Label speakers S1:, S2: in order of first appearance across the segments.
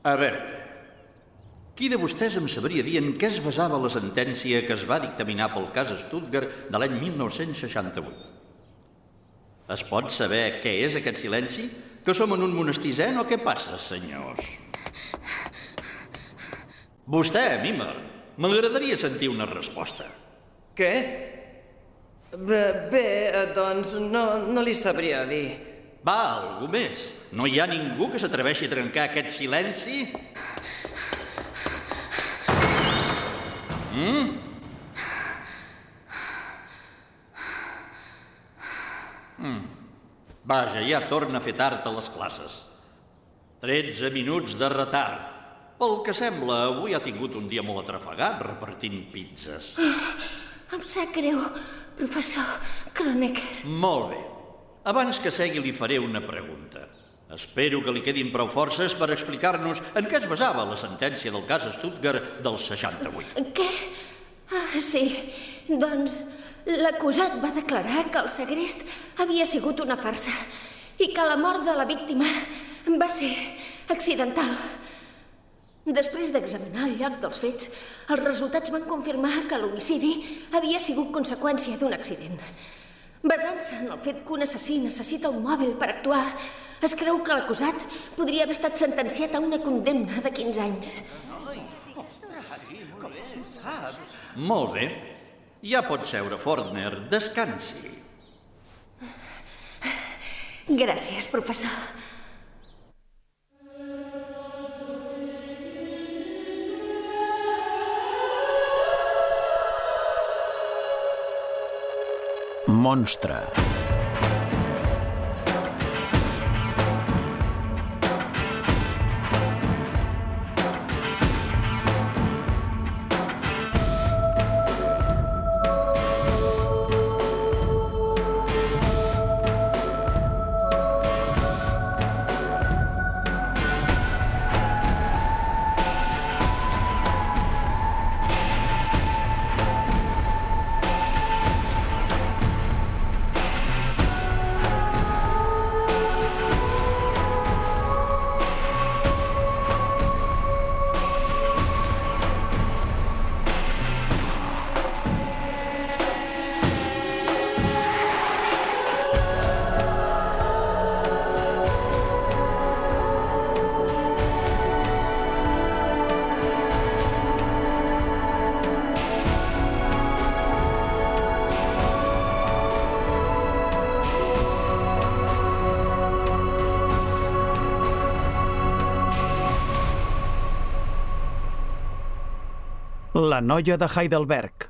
S1: A veure, qui de vostès em sabria dir en què es basava la sentència que es va dictaminar pel cas Stuttgart de l'any 1968? Es pot saber què és aquest silenci? Que som en un monestir zen o què passa, senyors? Vostè, Mimer, m'agradaria sentir una resposta.
S2: Què? Bé, doncs no, no li sabria dir.
S1: Va, algú més. No hi ha ningú que s'atreveixi a trencar aquest silenci? Mm? Mm. Vaja, ja torna a fer tard a les classes. 13 minuts de retard. Pel que sembla, avui ha tingut un dia molt atrafegat repartint pizzas.
S3: Em sap greu, professor Kronecker.
S1: Molt bé. Abans que segui li faré una pregunta. Espero que li quedin prou forces per explicar-nos en què es basava la sentència del cas Stuttgart del 68.
S3: Què? Ah, sí. Doncs l'acusat va declarar que el segrest havia sigut una farsa i que la mort de la víctima va ser accidental. Després d'examinar el lloc dels fets, els resultats van confirmar que l'homicidi havia sigut conseqüència d'un accident. Basant-se en el fet que un assassí necessita un mòbil per actuar, es creu que l'acusat podria haver estat sentenciat a una condemna de 15 anys.
S1: Molt bé. Ja pot seure, Fortner. Descansi.
S3: Gràcies, professor.
S4: Monstre. La noia de Heidelberg.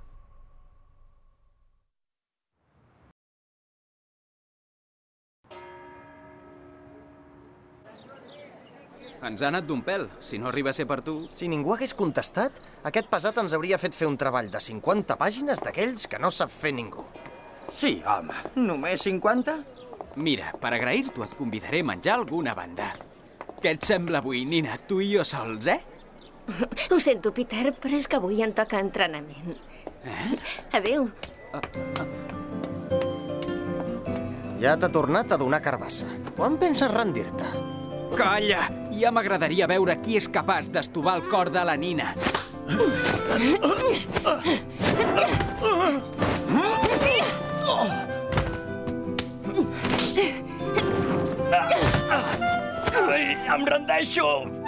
S5: Ens ha anat d'un pèl. Si no arriba a ser per tu...
S6: Si ningú hagués contestat, aquest pesat ens hauria fet fer un treball de 50 pàgines d'aquells que no sap fer ningú.
S7: Sí, home. Només 50?
S5: Mira, per agrair-t'ho et convidaré a menjar alguna banda. Què et sembla avui, Nina? Tu i jo sols, eh?
S3: Ho sento, Peter, però és que avui em toca entrenament.
S5: Eh?
S3: Adéu.
S6: Ja t'ha tornat a donar carbassa. Quan penses rendir-te?
S5: Calla! Ja m'agradaria veure qui és capaç d'estovar el cor de la Nina.
S7: Ai, em rendeixo!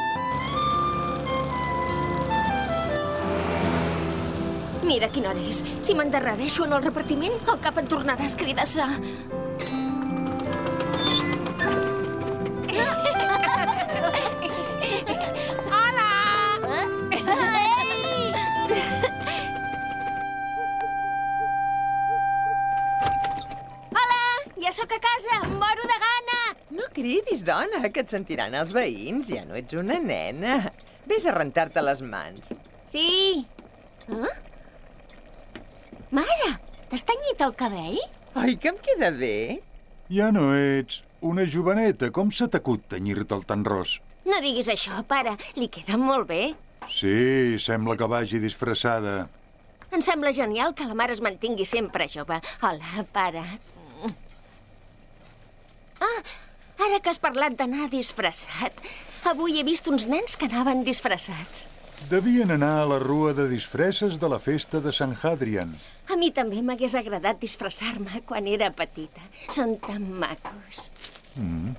S3: Mira quina hora és. Si m'endarrereixo en el repartiment, el cap em tornarà a escridassar. Hola! Ja sóc a casa! Moro de gana!
S8: No cridis, dona, que et sentiran els veïns. Ja no ets una nena. Ves a rentar-te les mans.
S3: Sí. Eh? Mare, t'has tenyit el cabell?
S8: Oi, que em queda bé?
S9: Ja no ets una joveneta. Com se t'acut tenyir-te'l tan ros?
S3: No diguis això, pare. Li queda molt bé.
S9: Sí, sembla que vagi disfressada.
S3: Em sembla genial que la mare es mantingui sempre jove. Hola, pare. Ah, ara que has parlat d'anar disfressat, Avui he vist uns nens que anaven disfressats.
S9: Devien anar a la rua de disfresses de la festa de Sant Hadrian.
S3: A mi també m'hagués agradat disfressar-me quan era petita. Són tan macos.
S9: Mm.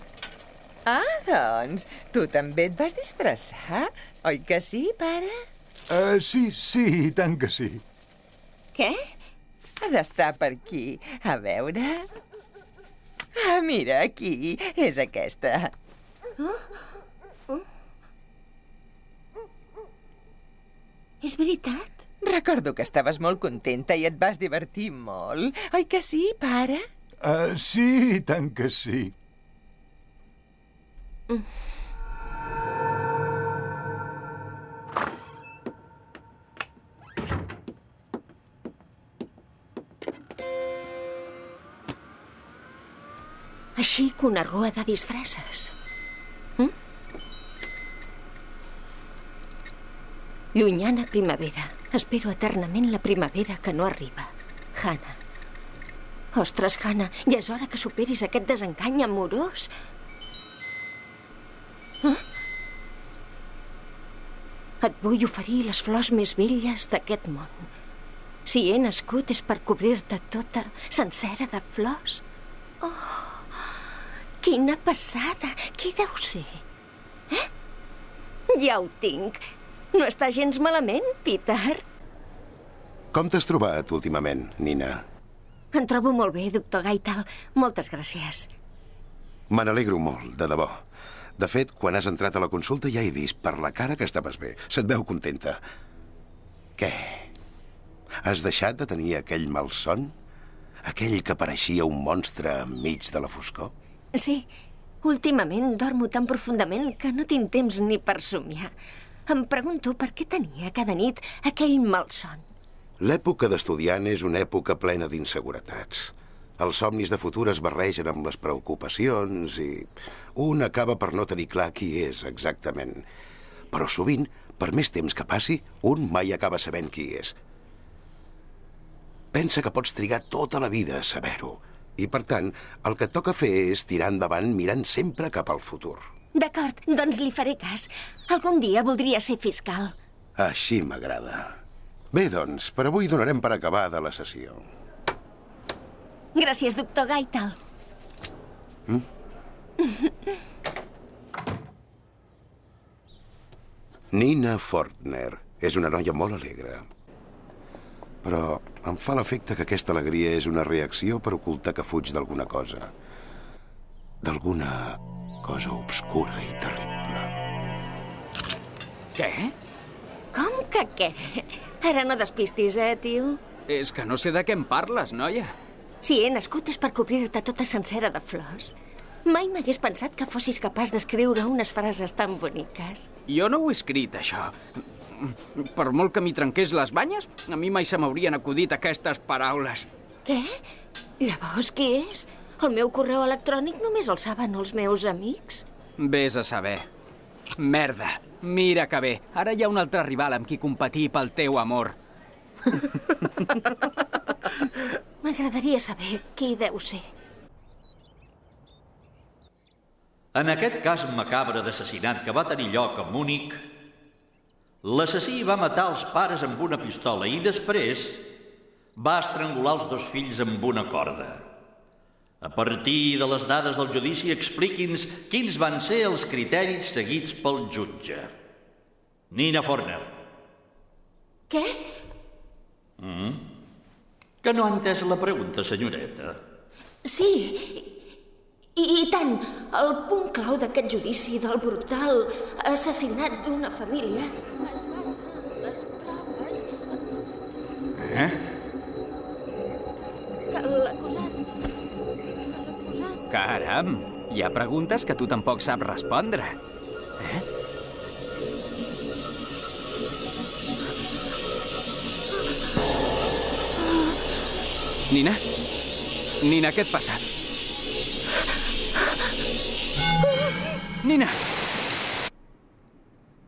S8: Ah, doncs, tu també et vas disfressar? Oi que sí, pare?
S9: Uh, sí, sí, i tant que sí.
S3: Què?
S8: Ha d'estar per aquí. A veure... Ah, mira, aquí. És aquesta.
S3: Oh? És veritat?
S8: Recordo que estaves molt contenta i et vas divertir molt. Oi que sí, pare?
S9: Uh, sí, tant que sí. Mm.
S3: Així que una rua de disfresses. Llunyana primavera. Espero eternament la primavera que no arriba. Hanna. Ostres, Hanna, ja és hora que superis aquest desencany amorós. Eh? Et vull oferir les flors més velles d'aquest món. Si he nascut és per cobrir-te tota, sencera de flors. Oh, quina passada! Qui deu ser? Eh? Ja ho tinc. No està gens malament, Peter.
S10: Com t'has trobat últimament, Nina?
S3: Em trobo molt bé, doctor Gaital. Moltes gràcies.
S10: Me n'alegro molt, de debò. De fet, quan has entrat a la consulta ja he vist per la cara que estaves bé. Se't veu contenta. Què? Has deixat de tenir aquell malson? Aquell que pareixia un monstre enmig de la foscor?
S3: Sí. Últimament dormo tan profundament que no tinc temps ni per somiar. Em pregunto per què tenia cada nit aquell malson.
S10: L'època d'estudiant és una època plena d'inseguretats. Els somnis de futur es barregen amb les preocupacions i un acaba per no tenir clar qui és exactament. Però sovint, per més temps que passi, un mai acaba sabent qui és. Pensa que pots trigar tota la vida a saber-ho. I, per tant, el que toca fer és tirar endavant mirant sempre cap al futur.
S3: D'acord, doncs li faré cas. Algun dia voldria ser fiscal.
S10: Així m'agrada. Bé, doncs, per avui donarem per acabada la sessió.
S3: Gràcies, doctor Gaital.
S10: Mm? Nina Fortner és una noia molt alegre. Però em fa l'efecte que aquesta alegria és una reacció per ocultar que fuig d'alguna cosa. D'alguna cosa obscura i terrible.
S5: Què?
S3: Com que què? Ara no despistis, eh, tio?
S5: És que no sé de què em parles, noia.
S3: Si he nascut és per cobrir-te tota sencera de flors. Mai m'hagués pensat que fossis capaç d'escriure unes frases tan boniques.
S5: Jo no ho he escrit, això. Per molt que m'hi trenqués les banyes, a mi mai se m'haurien acudit aquestes paraules.
S3: Què? Llavors, qui és? El meu correu electrònic només el saben els meus amics?
S5: Ves a saber. Merda, mira que bé. Ara hi ha un altre rival amb qui competir pel teu amor.
S3: M'agradaria saber qui deu ser.
S1: En aquest cas macabre d'assassinat que va tenir lloc a Múnich, l'assassí va matar els pares amb una pistola i després va estrangular els dos fills amb una corda. A partir de les dades del judici, expliqui'ns quins van ser els criteris seguits pel jutge. Nina Forner.
S3: Què?
S1: Mm? Que no ha entès la pregunta, senyoreta.
S3: Sí, i, i tant, el punt clau d'aquest judici del brutal assassinat d'una família es basa en les proves...
S1: Eh?
S3: Que l'acusat...
S5: Caram, hi ha preguntes que tu tampoc saps respondre. Eh? Nina? Nina, què et passa? Nina!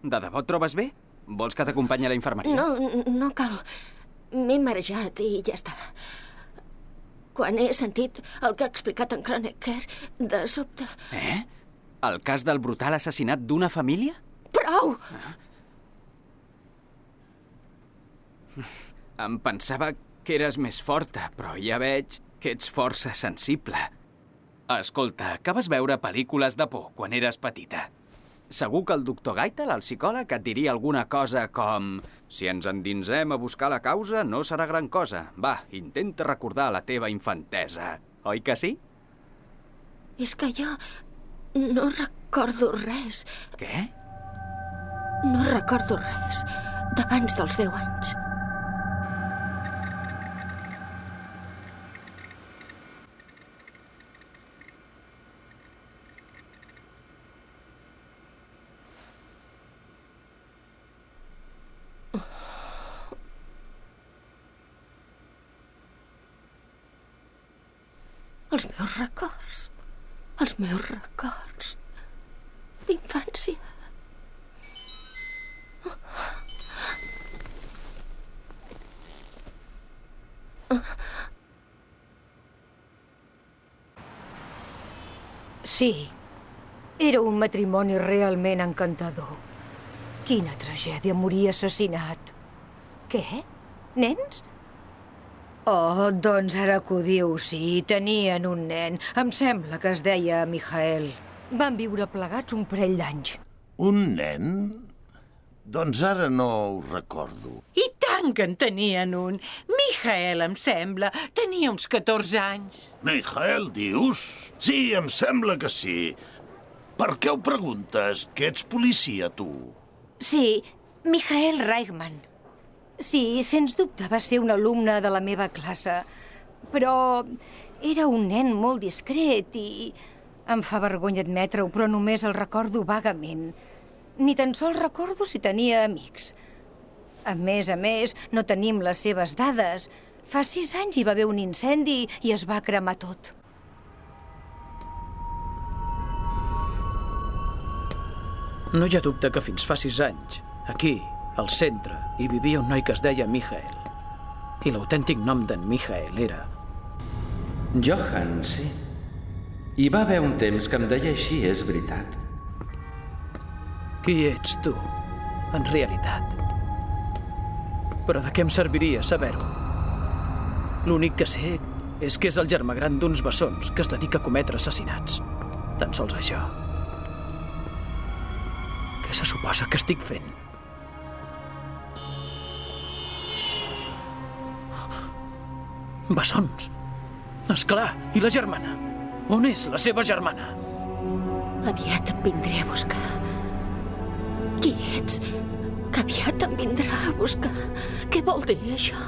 S5: De debò et trobes bé? Vols que t'acompanyi a la infermeria?
S3: No, no cal. M'he marejat i ja està. Quan he sentit el que ha explicat en Kronecker, de sobte...
S5: Eh? El cas del brutal assassinat d'una família?
S3: Prou!
S5: Em pensava que eres més forta, però ja veig que ets força sensible. Escolta, que vas veure pel·lícules de por quan eres petita. Segur que el doctor Gaitel, el psicòleg, et diria alguna cosa com «Si ens endinsem a buscar la causa, no serà gran cosa. Va, intenta recordar la teva infantesa. Oi que sí?»
S3: És que jo no recordo res.
S5: Què?
S3: No recordo res d'abans dels 10 anys.
S11: Sí, era un matrimoni realment encantador. Quina tragèdia morir assassinat. Què? Nens? Oh, doncs ara que ho diu, sí, tenien un nen. Em sembla que es deia Mijael. Van viure plegats un parell d'anys.
S12: Un nen? Doncs ara no ho recordo.
S13: I tant que en tenien un. Mijael, em sembla, tenia uns 14 anys.
S12: Mijael, dius? Sí, em sembla que sí. Per què ho preguntes? Que ets policia, tu?
S11: Sí, Mijael Reichmann. Sí, sens dubte va ser un alumne de la meva classe, però era un nen molt discret i... Em fa vergonya admetre-ho, però només el recordo vagament. Ni tan sols recordo si tenia amics. A més a més, no tenim les seves dades. Fa sis anys hi va haver un incendi i es va cremar tot.
S4: No hi ha dubte que fins fa sis anys, aquí, al centre, hi vivia un noi que es deia Michael. I l'autèntic nom d'en Michael era...
S14: Johan, sí. Hi va haver un temps que em deia així, és veritat.
S4: Qui ets tu, en realitat? Però de què em serviria saber-ho? L'únic que sé és que és el germà gran d'uns bessons que es dedica a cometre assassinats. Tan sols això. Què se suposa que estic fent? Bessons. És clar, i la germana? On és la seva germana?
S3: Aviat et vindré a buscar. Qui ets? Que aviat em vindrà buscar. Què vol dir això?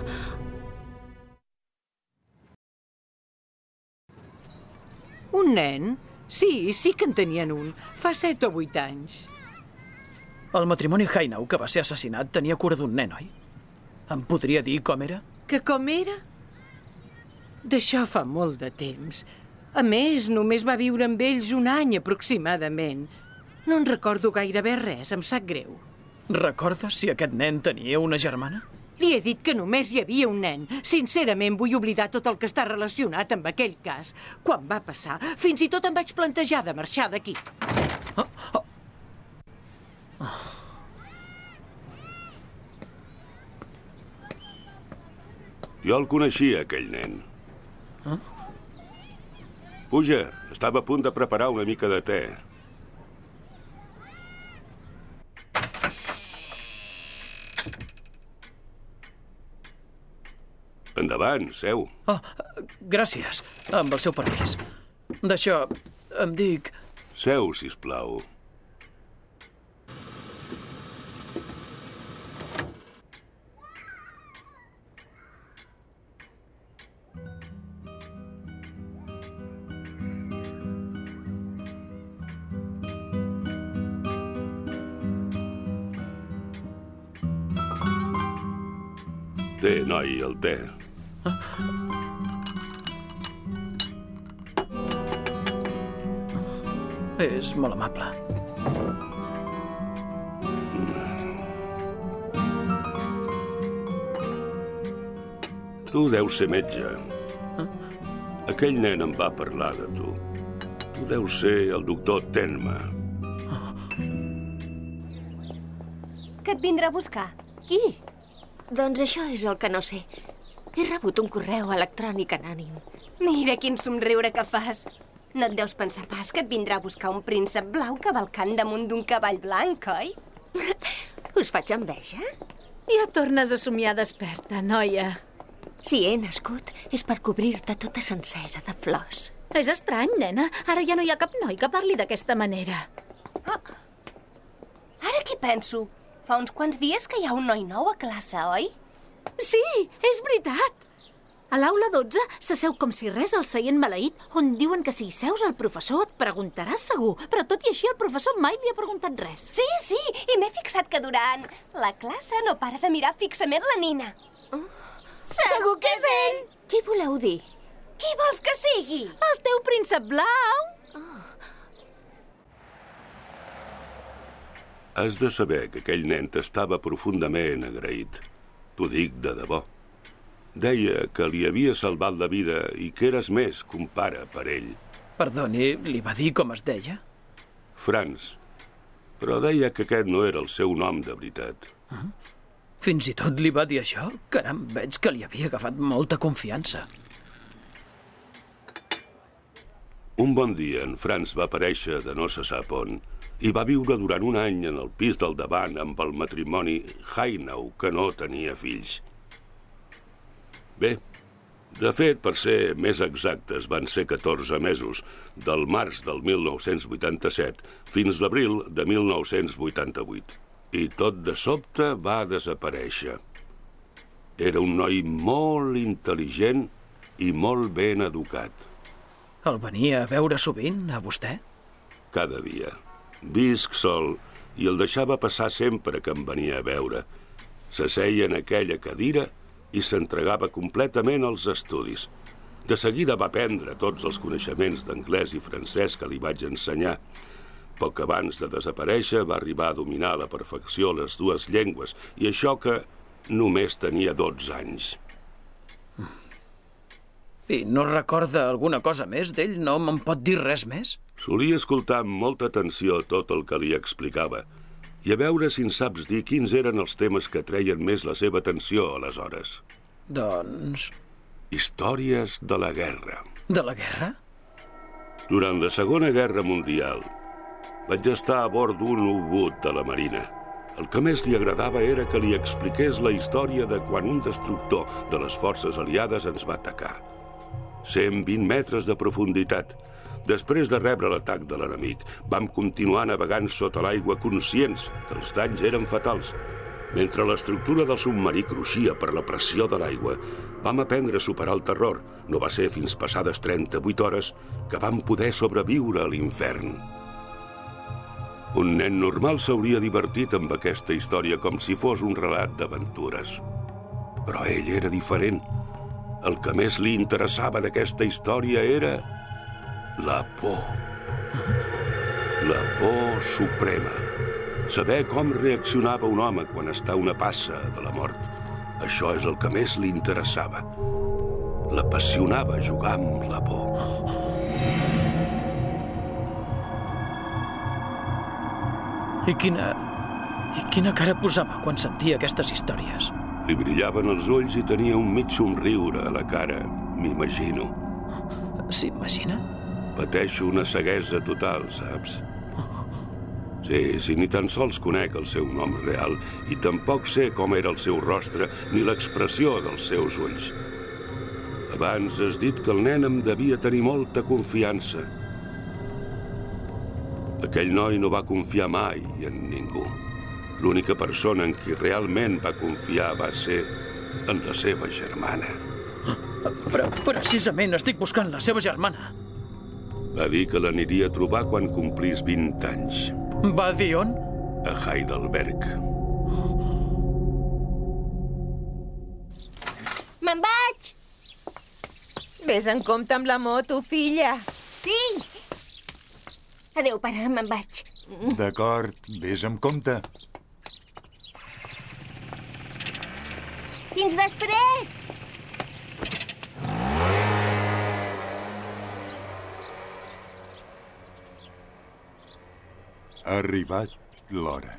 S13: Un nen? Sí, sí que en tenien un. Fa set o vuit anys.
S4: El matrimoni Hainau, que va ser assassinat, tenia cura d'un nen, oi? Em podria dir com era?
S13: Que com era? D'això fa molt de temps. A més, només va viure amb ells un any aproximadament. No en recordo gairebé res, em sap greu.
S4: Recordes si aquest nen tenia una germana?
S13: Li he dit que només hi havia un nen. Sincerament, vull oblidar tot el que està relacionat amb aquell cas. Quan va passar, fins i tot em vaig plantejar de marxar d'aquí. Oh, oh.
S10: Jo el coneixia, aquell nen. Puja, estava a punt de preparar una mica de te. Endavant, seu.
S4: Oh, gràcies, amb el seu permís. D'això, em dic...
S10: Seu, si plau. Tu deus ser metge. Aquell nen em va parlar de tu.
S15: Tu deus ser el doctor Tenma.
S16: Que et vindrà a buscar?
S3: Qui? Doncs això és el que no sé. He rebut un correu electrònic anònim.
S16: Mira quin somriure que fas. No et deus pensar pas que et vindrà a buscar un príncep blau cavalcant damunt d'un cavall blanc, oi?
S3: Us faig enveja?
S17: Ja tornes a somiar desperta, noia.
S3: Si he nascut és per cobrir-te tota sencera de flors.
S17: És estrany, nena. Ara ja no hi ha cap noi que parli d'aquesta manera.
S16: Ara què penso? Fa uns quants dies que hi ha un noi nou a classe, oi?
S17: Sí, és veritat. A l'aula 12 s'asseu com si res al seient maleït on diuen que si hi seus el professor et preguntarà segur, però tot i així el professor mai li ha preguntat res.
S16: Sí, sí, i m'he fixat que durant la classe no para de mirar fixament la Nina.
S3: Oh.
S16: Segur que és ell!
S3: Què voleu dir?
S16: Qui vols que sigui?
S17: El teu príncep blau!
S15: Has de saber que aquell nen t'estava profundament agraït. T'ho dic de debò. Deia que li havia salvat la vida i que eres més que un pare per ell.
S4: Perdoni, li va dir com es deia?
S15: Franz. Però deia que aquest no era el seu nom de veritat.
S4: Ah? Fins i tot li va dir això? Caram, veig que li havia agafat molta confiança.
S15: Un bon dia, en Franz va aparèixer de no se sap on i va viure durant un any en el pis del davant amb el matrimoni Hainau, que no tenia fills. Bé, de fet, per ser més exactes, van ser 14 mesos, del març del 1987 fins l'abril de 1988. I tot de sobte va desaparèixer. Era un noi molt intel·ligent i molt ben educat.
S4: El venia a veure sovint, a vostè?
S15: Cada dia. Visc sol i el deixava passar sempre que em venia a veure. S'asseia en aquella cadira i s'entregava completament als estudis. De seguida va aprendre tots els coneixements d'anglès i francès que li vaig ensenyar. Poc abans de desaparèixer va arribar a dominar a la perfecció les dues llengües, i això que només tenia 12 anys.
S4: I no recorda alguna cosa més d'ell? No me'n pot dir res més?
S15: Solia escoltar amb molta atenció tot el que li explicava i a veure si en saps dir quins eren els temes que treien més la seva atenció aleshores.
S4: Doncs...
S15: Històries de la guerra.
S4: De la guerra?
S15: Durant la Segona Guerra Mundial vaig estar a bord d'un U-boot de la Marina. El que més li agradava era que li expliqués la història de quan un destructor de les forces aliades ens va atacar. 120 metres de profunditat. Després de rebre l'atac de l'enemic, vam continuar navegant sota l'aigua conscients que els danys eren fatals. Mentre l'estructura del submarí cruixia per la pressió de l'aigua, vam aprendre a superar el terror. No va ser fins passades 38 hores que vam poder sobreviure a l'infern. Un nen normal s'hauria divertit amb aquesta història com si fos un relat d'aventures. Però ell era diferent. El que més li interessava d'aquesta història era la por. La por suprema. Saber com reaccionava un home quan està a una passa de la mort. Això és el que més li interessava. L'apassionava jugar amb la por.
S4: I quina... I quina cara posava quan sentia aquestes històries?
S15: Li brillaven els ulls i tenia un mig somriure a la cara, m'imagino.
S4: S'imagina?
S15: Pateixo una ceguesa total, saps? Sí, sí, ni tan sols conec el seu nom real i tampoc sé com era el seu rostre ni l'expressió dels seus ulls. Abans has dit que el nen em devia tenir molta confiança. Aquell noi no va confiar mai en ningú. L'única persona en qui realment va confiar va ser en la seva germana.
S4: Però precisament estic buscant la seva germana.
S15: Va dir que l'aniria a trobar quan complís 20 anys.
S4: Va dir on?
S15: A Heidelberg.
S16: Me'n vaig!
S8: Ves en compte amb la moto, filla.
S16: Sí! Adéu, pare, me'n vaig.
S9: D'acord, vés amb compte.
S16: Fins després!
S9: Ha arribat l'hora.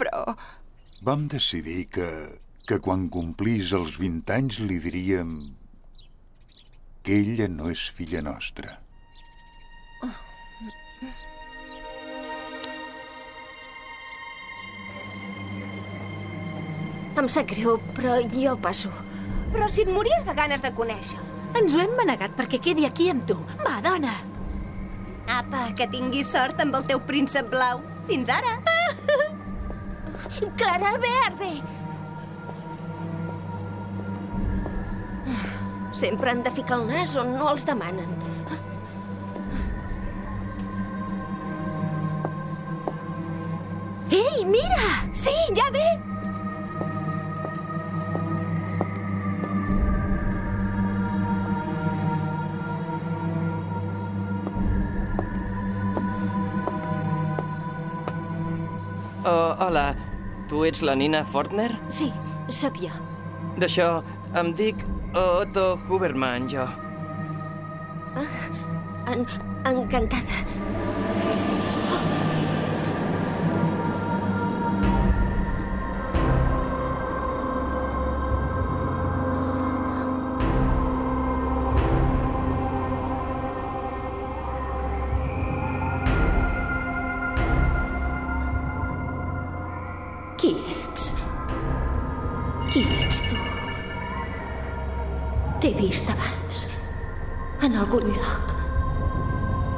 S8: Però...
S9: Vam decidir que, que quan complís els 20 anys li diríem que ella no és filla nostra.
S3: Em sap greu, però jo passo.
S16: Però si et mories de ganes de conèixer-lo.
S17: Ens ho hem manegat perquè quedi aquí amb tu. Va, dona!
S16: Apa, que tinguis sort amb el teu príncep blau. Fins ara!
S3: Clara Verde! Sempre han de ficar el nas on no els demanen.
S17: Ei, mira!
S16: Sí, ja ve!
S2: Oh, hola, tu ets la Nina Fortner?
S3: Sí, sóc jo.
S2: D'això, em dic Otto Huberman, jo.
S3: Ah, en, encantada. Qui ets? Qui ets tu? T'he vist abans, en algun lloc.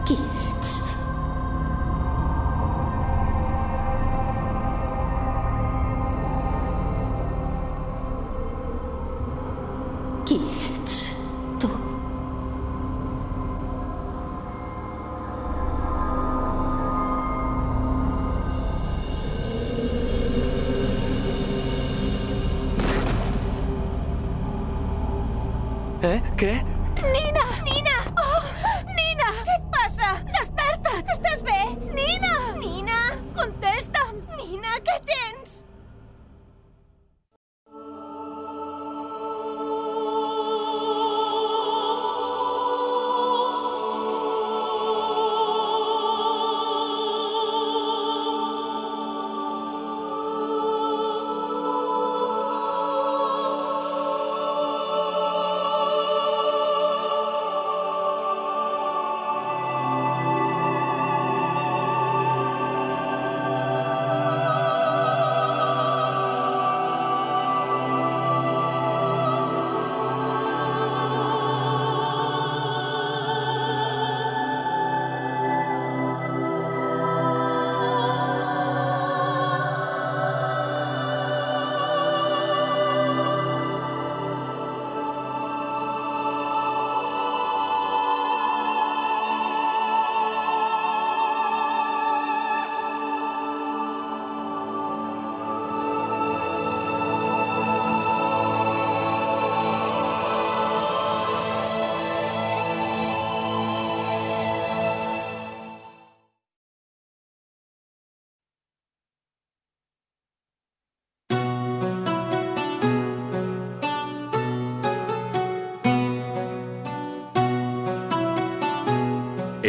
S3: Qui ets?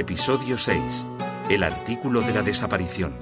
S18: Episodio 6. El artículo de la desaparición.